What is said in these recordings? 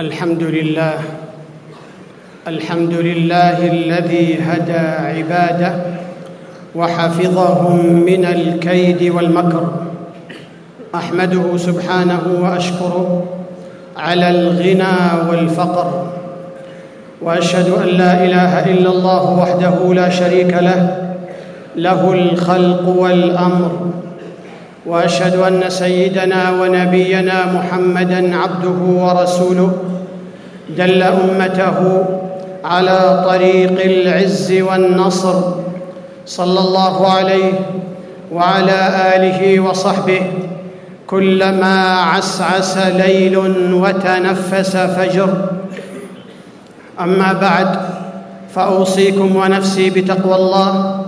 الحمد لله الحمد لله الذي هدى عباده وحفظهم من الكيد والمكر. أحمده سبحانه وأشكره على الغنى والفقر. وأشهد أن لا إله إلا الله وحده لا شريك له له الخلق والأمر. وأشهد أن سيدنا ونبينا محمدا عبده ورسوله دل أمته على طريق العز والنصر صلى الله عليه وعلى آله وصحبه كلما عسعس ليل وتنفس فجر. أما بعد فأوصيكم ونفسي بتقوى الله.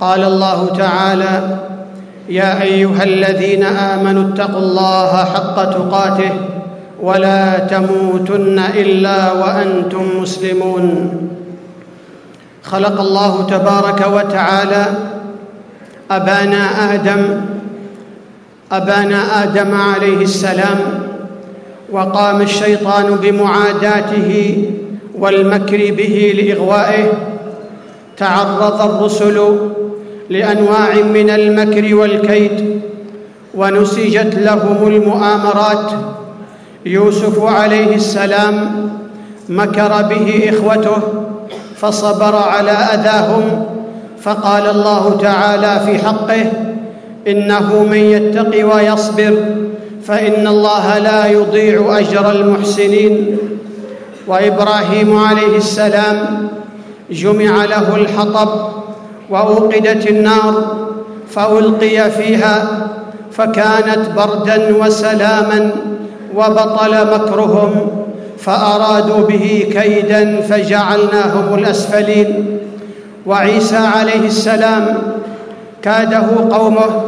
قال الله تعالى يا أيها الذين آمنوا اتقوا الله حق تقاته ولا تموتن إلا وأنتم مسلمون. خلق الله تبارك وتعالى. أبانا آدم أبانا آدم عليه السلام. وقام الشيطان بمعاداته والمكر به لإغوائه. تعرض الرسل لأنواع من المكر والكيد ونسجت لهم المؤامرات. يوسف عليه السلام مكر به إخوته فصبر على أذاهم فقال الله تعالى في حقه إنه من يتق ويصبر فإن الله لا يضيع أجر المحسنين. وإبراهيم عليه السلام جمع له الحطب وأوقدت النار فألقي فيها فكانت بردا وسلاما وبطل مكرهم فأرادوا به كيدا فجعلناهم الأسفلين وعيسى عليه السلام كاده قومه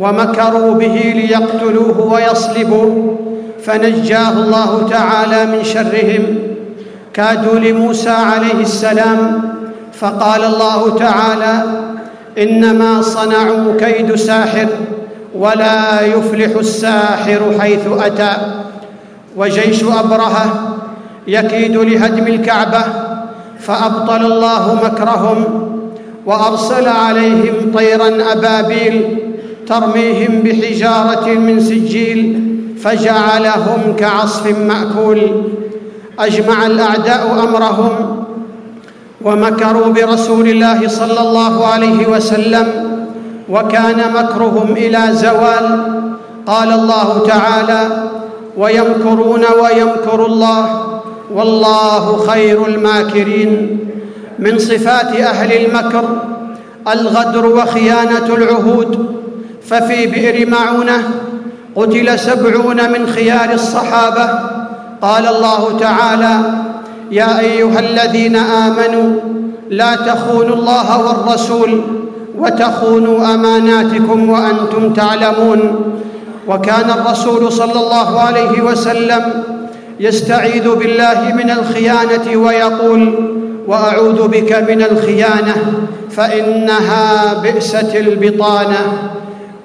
ومكروا به ليقتلوه ويصلبوه فنجاه الله تعالى من شرهم كادوا لموسى عليه السلام فقال الله تعالى إنما صنعوا كيد ساحر ولا يفلح الساحر حيث أتى. وجيش أبرهة يكيد لهدم الكعبة فأبطل الله مكرهم وأرسل عليهم طيرا أبابيل ترميهم بحجارة من سجيل فجعلهم كعصف مأكول. أجمع الأعداء أمرهم ومكروا برسول الله صلى الله عليه وسلم وكان مكرهم إلى زوال. قال الله تعالى ويمكرون ويمكر الله والله خير الماكرين. من صفات أهل المكر الغدر وخيانة العهود. ففي بئر معونة قتل سبعون من خيار الصحابة. قال الله تعالى يا أيها الذين آمنوا لا تخونوا الله والرسول وتخونوا أماناتكم وأنتم تعلمون. وكان الرسول صلى الله عليه وسلم يستعيذ بالله من الخيانة ويقول وأعوذ بك من الخيانة فإنها بئست البطانة.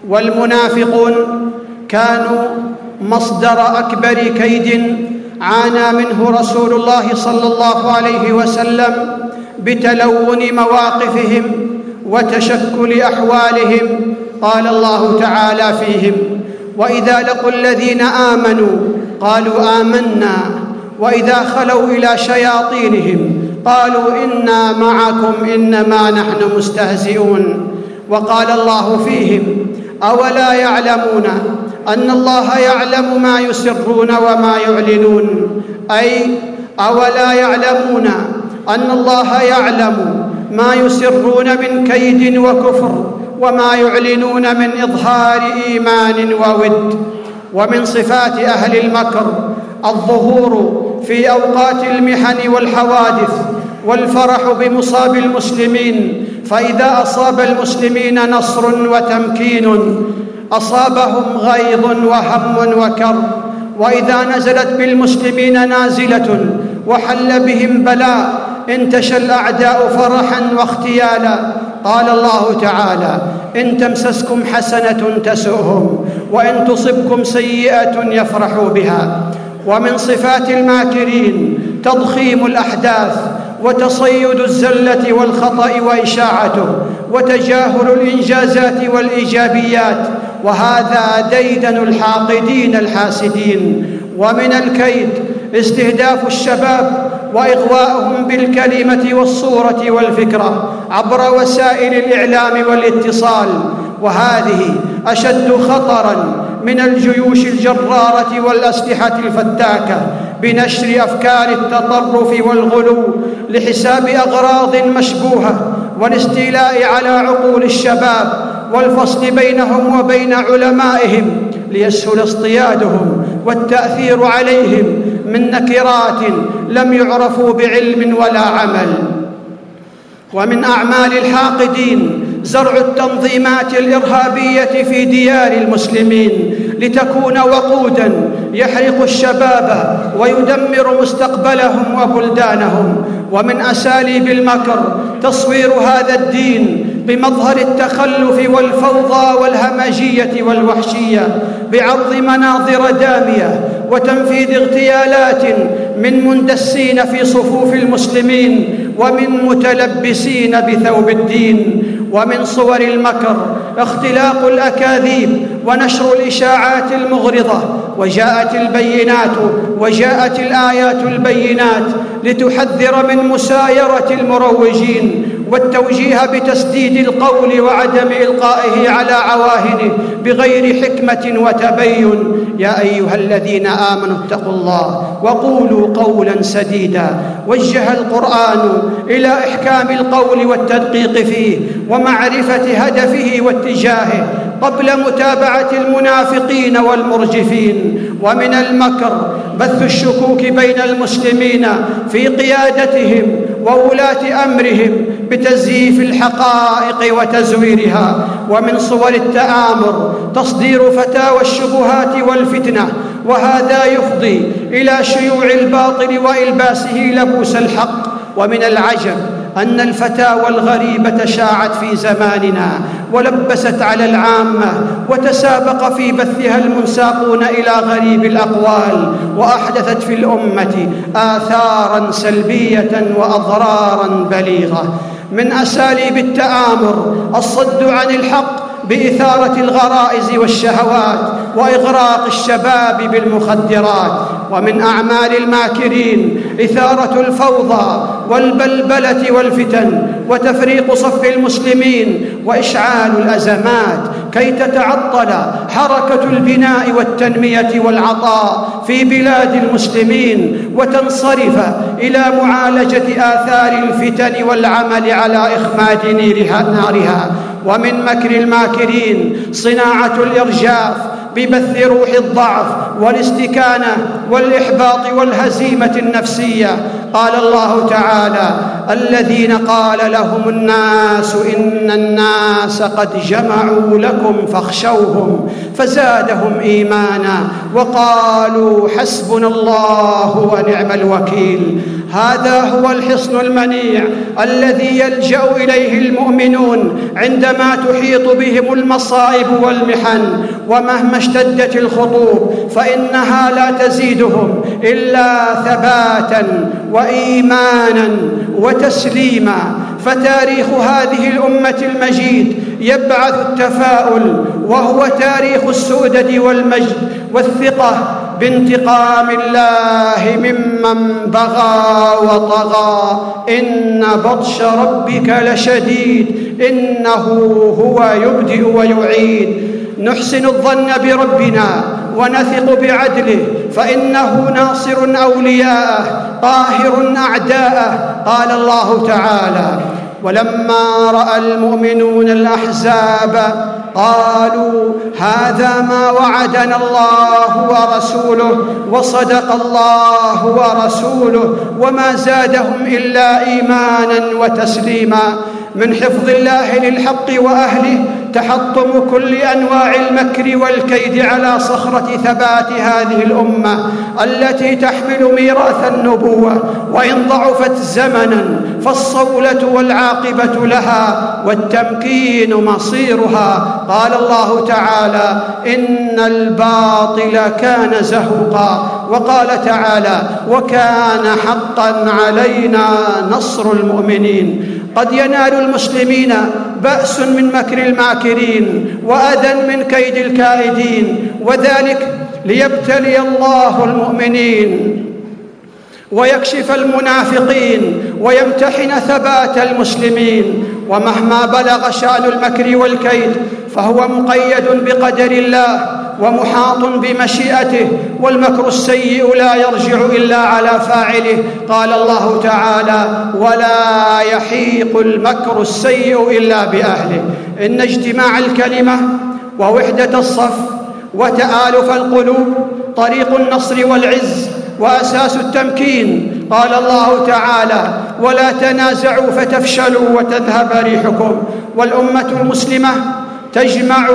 والمنافقون كانوا مصدر أكبر كيد عانى منه رسول الله صلى الله عليه وسلم بتلون مواقفهم وتشكل أحوالهم. قال الله تعالى فيهم وإذا لقوا الذين آمنوا قالوا آمنا. وإذا خلوا إلى شياطينهم قالوا إنا معكم إنما نحن مستهزئون. وقال الله فيهم أولا يعلمون أن الله يعلم ما يسرون وما يعلنون. أي أولا يعلمون أن الله يعلم ما يسرون من كيد وكفر وما يعلنون من إظهار إيمان وود. ومن صفات أهل المكر الظهور في أوقات المحن والحوادث والفرح بمصاب المسلمين. فإذا أصاب المسلمين نصر وتمكين أصابهم غيظ وهم وكر وإذا نزلت بالمسلمين نازلة وحل بهم بلاء انتشى الأعداء فرحا واختيالا. قال الله تعالى إن تمسسكم حسنة تسؤهم وإن تصبكم سيئة يفرحوا بها. ومن صفات الماكرين تضخيم الأحداث وتصيد الزلة والخطأ وإشاعته وتجاهل الإنجازات والإيجابيات. وهذا ديدن الحاقدين الحاسدين. ومن الكيد استهداف الشباب وإغواءهم بالكلمة والصورة والفكرة عبر وسائل الإعلام والاتصال. وهذه أشد خطرا من الجيوش الجرارة والأسلحة الفتاكة بنشر أفكار التطرف والغلو لحساب أغراض مشبوهة والاستيلاء على عقول الشباب والفصل بينهم وبين علمائهم ليسهل اصطيادهم والتأثير عليهم من نكرات لم يعرفوا بعلم ولا عمل. ومن أعمال الحاقدين زرع التنظيمات الإرهابية في ديار المسلمين لتكون وقودا يحرق الشباب ويدمر مستقبلهم وبلدانهم. ومن أساليب المكر تصوير هذا الدين بمظهر التخلف والفوضى والهمجية والوحشية بعرض مناظر دامية وتنفيذ اغتيالات من مندسين في صفوف المسلمين ومن متلبسين بثوب الدين ومن صور المكر اختلاق الأكاذيب ونشر الإشاعات المغرضة وجاءت البينات وجاءت الآيات البينات لتحذر من مسايرة المروجين والتوجيه بتسديد القول وعدم إلقائه على عواهنه بغير حكمة وتبين. يا أيها الذين آمنوا اتقوا الله وقولوا قولا سديدا. وجه القرآن إلى إحكام القول والتدقيق فيه ومعرفة هدفه واتجاهه قبل متابعة المنافقين والمرجفين. ومن المكر بث الشكوك بين المسلمين في قيادتهم وولاة أمرهم بتزييف الحقائق وتزويرها ومن صور التآمر تصدير فتاوى الشبهات والفتنة وهذا يفضي إلى شيوع الباطل وإلباسه لبوس الحق. ومن العجب أن الفتاوى الغريبة شاعت في زماننا ولبست على العامة وتسابق في بثها المنساقون إلى غريب الأقوال وأحدثت في الأمة اثارا سلبية واضرارا بليغة. من أساليب التآمر الصد عن الحق بإثارة الغرائز والشهوات وإغراق الشباب بالمخدرات. ومن أعمال الماكرين إثارة الفوضى والبلبلة والفتن وتفريق صف المسلمين وإشعال الأزمات كي تتعطل حركة البناء والتنمية والعطاء في بلاد المسلمين وتنصرف إلى معالجة آثار الفتن والعمل على إخماد نارها. ومن مكر الماكرين صناعة الإرجاف ببث روح الضعف والاستكانة والإحباط والهزيمة النفسية. قال الله تعالى الذين قال لهم الناس إن الناس قد جمعوا لكم فاخشوهم فزادهم إيمانا وقالوا حسبنا الله ونعم الوكيل. هذا هو الحصن المنيع الذي يلجأ إليه المؤمنون عندما تحيط بهم المصائب والمحن ومهما اشتدت الخطوب فإنها لا تزيدهم إلا ثباتا وإيمانا وتسليما. فتاريخ هذه الأمة المجيد يبعث التفاؤل وهو تاريخ السؤدد والمجد والثقة بانتقام الله ممن بغى وطغى. إن بطش ربك لشديد. إنه هو يبدئ ويعيد. نحسن الظن بربنا ونثق بعدله. فإنه ناصر أولياءه قاهر أعداءه. قال الله تعالى ولما رأى المؤمنون الأحزاب قالوا هذا ما وعدنا الله ورسوله وصدق الله ورسوله وما زادهم إلا إيمانا وتسليما من حفظ الله للحق وأهله تحطم كل أنواع المكر والكيد على صخرة ثبات هذه الأمة التي تحمل ميراث النبوة وإن ضعفت زمنا فالصولة والعاقبة لها والتمكين مصيرها. قال الله تعالى إن الباطل كان زهوقا. وقال تعالى وكان حقا علينا نصر المؤمنين. قد ينال المسلمين بأس من مكر الماكرين وأذى من كيد الكائدين وذلك ليبتلي الله المؤمنين ويكشف المنافقين ويمتحن ثبات المسلمين. ومهما بلغ شأن المكر والكيد فهو مقيد بقدر الله ومحاط بمشيئته والمكر السيء لا يرجع إلا على فاعله. قال الله تعالى ولا يحيق المكر السيء إلا بأهله. إن اجتماع الكلمة ووحدة الصف وتآلف القلوب طريق النصر والعز وأساس التمكين. قال الله تعالى ولا تنازعوا فتفشلوا وتذهب ريحكم. والأمة المسلمة تجمع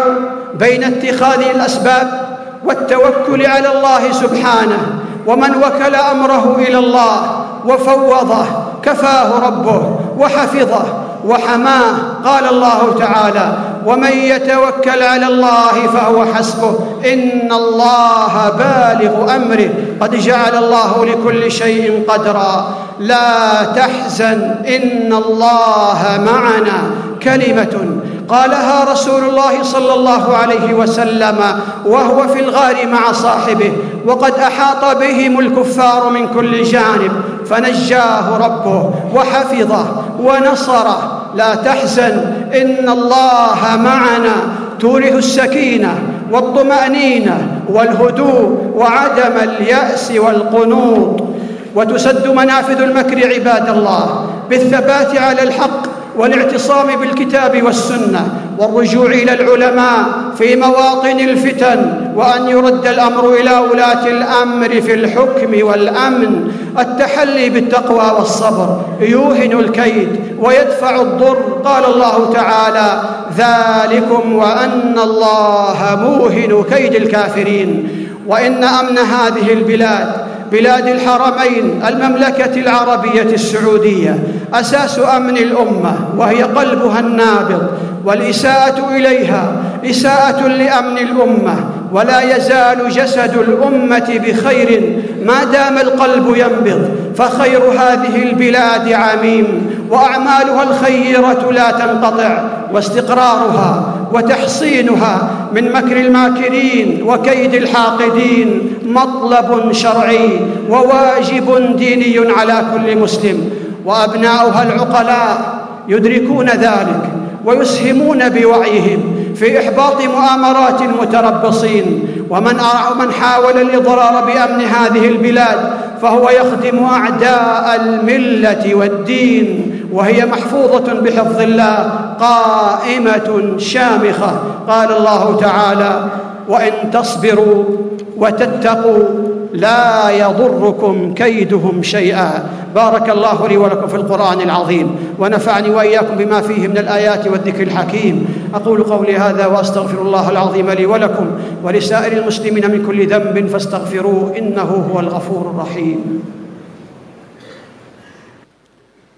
بين اتخاذ الأسباب والتوكل على الله سبحانه ومن وكل أمره إلى الله وفوضه كفاه ربه وحفظه وحماه قال الله تعالى ومن يتوكل على الله فهو حسبه إن الله بالغ أمره قد جعل الله لكل شيء قدرا لا تحزن إن الله معنا. كلمة قالها رسول الله صلى الله عليه وسلم وهو في الغار مع صاحبه وقد أحاط بهم الكفار من كل جانب فنجاه ربه وحفظه ونصره. لا تحزن إن الله معنا. تورث السكينة والطمأنينة والهدوء وعدم اليأس والقنوط. وتسد منافذ المكر عباد الله بالثبات على الحق والاعتصام بالكتاب والسنة والرجوع إلى العلماء في مواطن الفتن وأن يرد الأمر إلى ولاة الأمر في الحكم والأمن. التحلي بالتقوى والصبر يوهن الكيد ويدفع الضر. قال الله تعالى ذلكم وأن الله موهن كيد الكافرين. وإن أمن هذه البلاد بلاد الحرمين المملكة العربية السعودية. أساس أمن الأمة وهي قلبها النابض والإساءة إليها إساءة لأمن الأمة. ولا يزال جسد الأمة بخير ما دام القلب ينبض. فخير هذه البلاد عميم وأعمالها الخيرة لا تنقطع واستقرارها وتحصينها من مكر الماكرين وكيد الحاقدين مطلب شرعي وواجب ديني على كل مسلم. وأبناؤها العقلاء يدركون ذلك ويسهمون بوعيهم في إحباط مؤامرات المتربصين. ومن من حاول الإضرار بأمن هذه البلاد فهو يخدم أعداء الملة والدين وهي محفوظة بحفظ الله قائمة شامخة. قال الله تعالى وإن تصبروا وتتقوا لا يضركم كيدهم شيئا. بارك الله لي ولكم في القرآن العظيم ونفعني وإياكم بما فيه من الآيات والذكر الحكيم. أقول قولي هذا وأستغفر الله العظيم لي ولكم ولسائر المسلمين من كل ذنب فاستغفروه إنه هو الغفور الرحيم.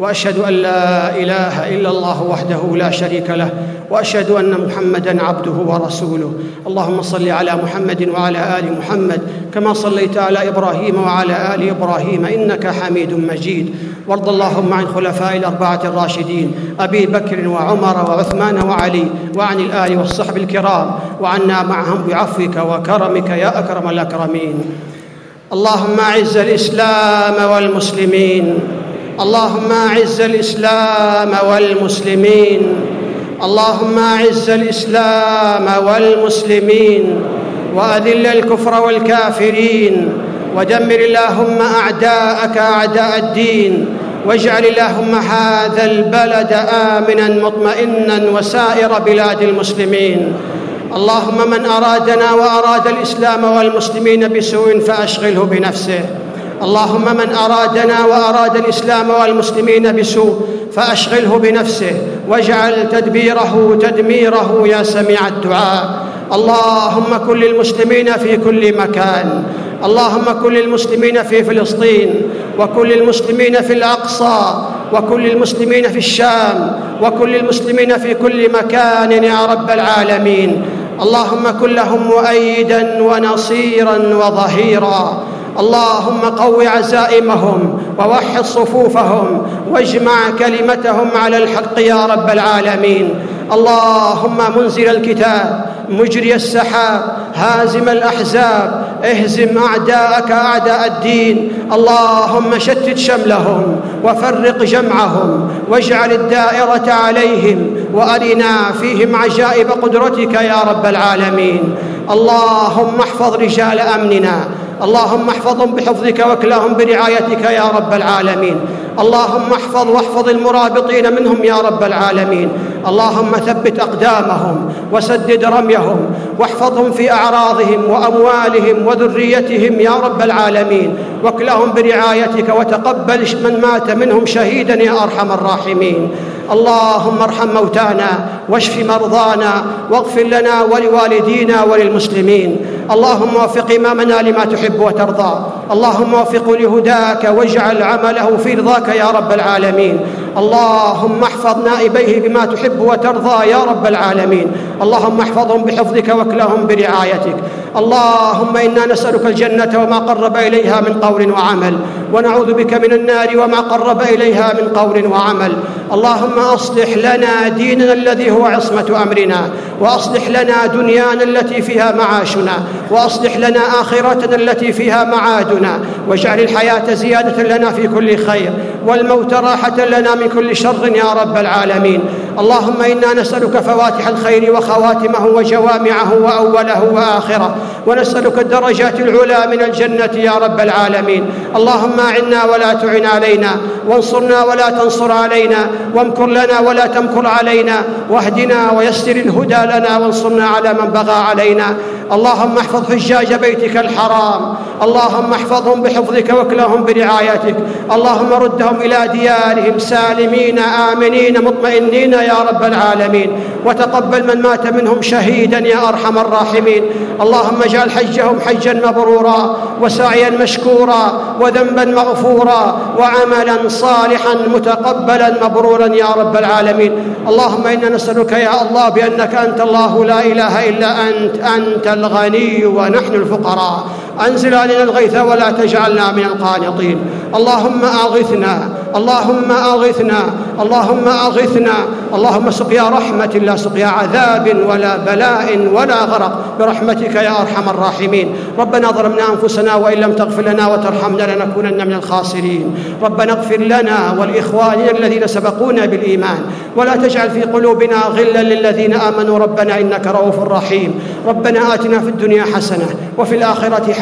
وأشهد أن لا إله إلا الله وحده لا شريك له وأشهد أن محمدا عبده ورسوله. اللهم صل على محمد وعلى آل محمد كما صليت على إبراهيم وعلى آل إبراهيم إنك حميد مجيد. وارض اللهم عن خلفاء الأربعة الراشدين أبي بكر وعمر وعثمان وعلي وعن الآل والصحب الكرام وعنا معهم بعفوك وكرمك يا أكرم الأكرمين. اللهم أعز الإسلام والمسلمين. اللهم اعز الاسلام والمسلمين. اللهم اعز الاسلام والمسلمين. واذل الكفر والكافرين. ودمر اللهم اعداءك اعداء الدين. واجعل اللهم هذا البلد آمنا مطمئنا وسائر بلاد المسلمين. اللهم من أرادنا وأراد الإسلام والمسلمين بسوء فأشغله بنفسه. اللهم من أرادنا وأراد الإسلام والمسلمين بسوء فأشغله بنفسه واجعل تدبيره تدميره يا سميع الدعاء. اللهم كن للمسلمين في كل مكان. اللهم كن للمسلمين في فلسطين وكن للمسلمين في الأقصى وكل المسلمين في الشام وكل المسلمين في كل مكان يا رب العالمين. اللهم كن لهم مؤيدا ونصيرا وظهيرا. اللهم قو عزائمهم ووحد صفوفهم واجمع كلمتهم على الحق يا رب العالمين. اللهم منزل الكتاب مجري السحاب هازم الأحزاب اهزم أعداءك أعداء الدين. اللهم شتت شملهم وفرق جمعهم واجعل الدائرة عليهم وأرنا فيهم عجائب قدرتك يا رب العالمين. اللهم احفظ رجال أمننا. اللهم احفظهم بحفظك واكلهم برعايتك يا رب العالمين. اللهم احفظ واحفظ المرابطين منهم يا رب العالمين. اللهم ثبت أقدامهم وسدد رميهم. واحفظهم في أعراضهم وأموالهم وذريتهم يا رب العالمين. واكلهم برعايتك وتقبل من مات منهم شهيدا يا أرحم الراحمين. اللهم ارحم موتانا واشف مرضانا واغفر لنا ولوالدينا وللمسلمين اللهم وفق إمامنا لما تحب وترضى. اللهم وفقه لهداك واجعل عمله في رضاك يا رب العالمين. اللهم احفظ نائبيه بما تحب وترضى يا رب العالمين. اللهم احفظهم بحفظك واكلهم برعايتك. اللهم إنا نسألك الجنة وما قرب إليها من قول وعمل. ونعوذ بك من النار وما قرب إليها من قول وعمل. اللهم أصلح لنا ديننا الذي هو عصمة أمرنا. وأصلح لنا دنيانا التي فيها معاشنا. وأصلح لنا آخرتنا التي فيها معادنا واجعل الحياة زيادة لنا في كل خير والموت راحة لنا من كل شر يا رب العالمين. اللهم إنا نسألك فواتح الخير وخواتمه وجوامعه وأوله وآخره ونسألك الدرجات العلى من الجنة يا رب العالمين. اللهم أعنا ولا تعن علينا وانصرنا ولا تنصر علينا وامكر لنا ولا تمكر علينا واهدنا ويسر الهدى لنا وانصرنا على من بغى علينا. اللهم احفظ حجاج بيتك الحرام. اللهم احفظهم بحفظك واكلهم برعايتك. اللهم ردهم إلى ديارهم سالمين آمنين مطمئنين يا رب العالمين. وتقبل من مات منهم شهيدا يا أرحم الراحمين. اللهم اجعل حجهم حجا مبرورا وسعيا مشكورا وذنبا مغفورا وعملا صالحا متقبلا مبرورا يا رب العالمين. اللهم إنا نسألك يا الله بأنك أنت الله لا إله إلا أنت أنت الغني. ونحن الفقراء أنزل علينا الغيث ولا تجعلنا من القانطين. اللهم أغثنا اللهم أغثنا اللهم أغثنا. اللهم سقيا رحمة لا سقيا عذاب ولا بلاء ولا غرق. برحمتك يا أرحم الراحمين. ربنا ظلمنا أنفسنا وإن لم تغفر لنا وترحمنا لنكونن من الخاسرين. ربنا اغفر لنا ولاخواننا الذين سبقونا بالإيمان. ولا تجعل في قلوبنا غلا للذين آمنوا. ربنا إنك رؤوف رحيم. ربنا آتنا في الدنيا حسنة وفي الآخرة